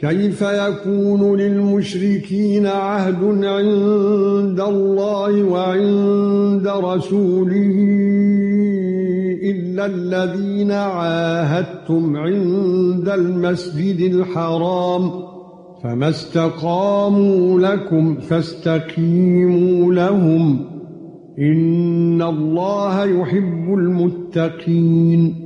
كيف يكون للمشركين عهد عند الله وعند رسوله إلا الذين عاهدتم عند المسجد الحرام فما استقاموا لكم فاستقيموا لهم إن الله يحب المتقين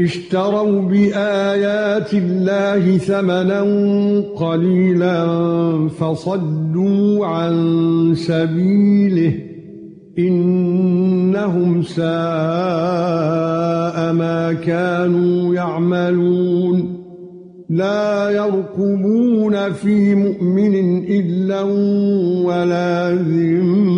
اشتروا بآيات الله ثمنا قليلا فصدوا عن سبيله إنهم ساء ما كانوا يعملون لا يرقبون في مؤمن إلا ولا ذمة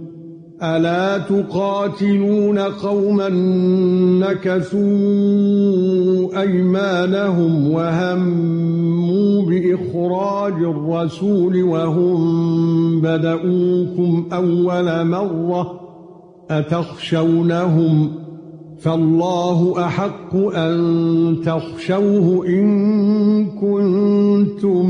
ألا تقاتلون قوما نكثوا أيمانهم وهموا بإخراج الرسول وهم بدؤوكم أول مرة أتخشونهم فالله أحق أن تخشوه إن كنتم